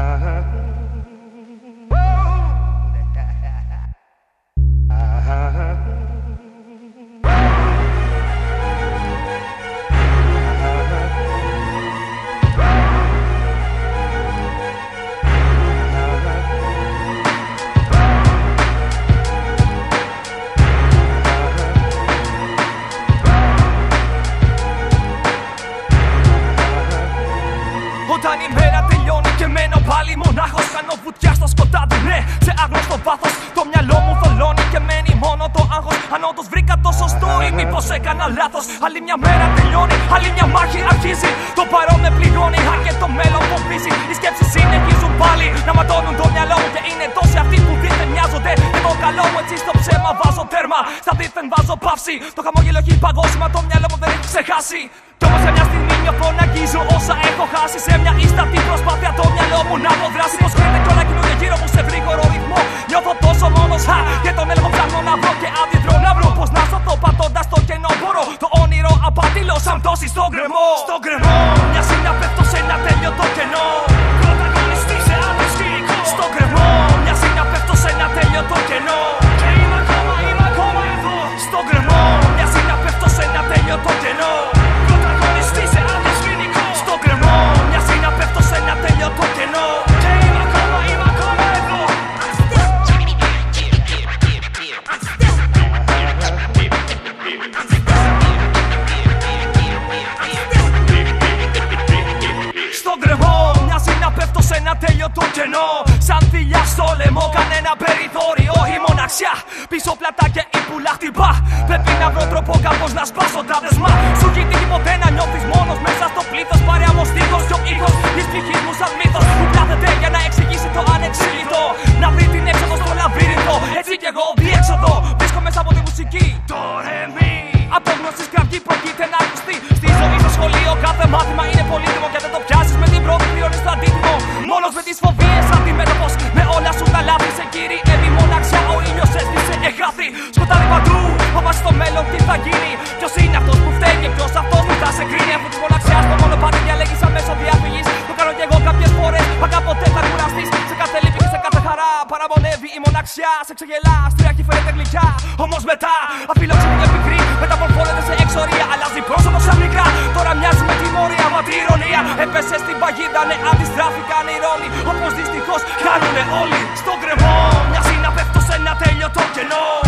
time. Κάνω βουτιά στο σκοτάδι, ναι, σε άγνωστο πάθο. Το μυαλό μου θολώνει και μένει μόνο το άγχος. Αν όντως βρήκα το σωστό ή μήπως έκανα λάθος. Άλλη μια μέρα τελειώνει, άλλη μια μάχη αρχίζει. Το παρόν με πληγώνει, αν και το μέλλον φοβίζει. Οι σκέψεις συνεχίζουν πάλι να ματώνουν το μυαλό μου. Και είναι τόσοι αυτοί που δίθεν μοιάζονται. Με το καλό μου έτσι στο ψέμα βάζω τέρμα. Στα δίθεν βάζω παύση. Το χαμόγελο έχει παγώσει, μα το μυαλό μου δεν έχει ξεχάσει. Κι όμως σε μια στιγμή νιώθω να αγγίζω μόνο χα κενό Σαν θηλιά στο λαιμό κανένα περιθώριο Παραμονεύει η μοναξιά Σε ξεγελάς Στην αρχή φαίνεται γλυκιά Όμως μετά Αφιλόξενη και πικρή. Μεταμορφώνεται σε εξορία Αλλάζει πρόσωπο σαν μικρά. Τώρα μοιάζει με τιμωρία Μα τι ηρωνία. Έπεσε στην παγίδα Ναι αντιστράφηκαν οι ρόλοι Όπως δυστυχώς κάνουνε όλοι. Στον κρεμό Μοιάζει να πέφτω σε ένα τέλειο το κενό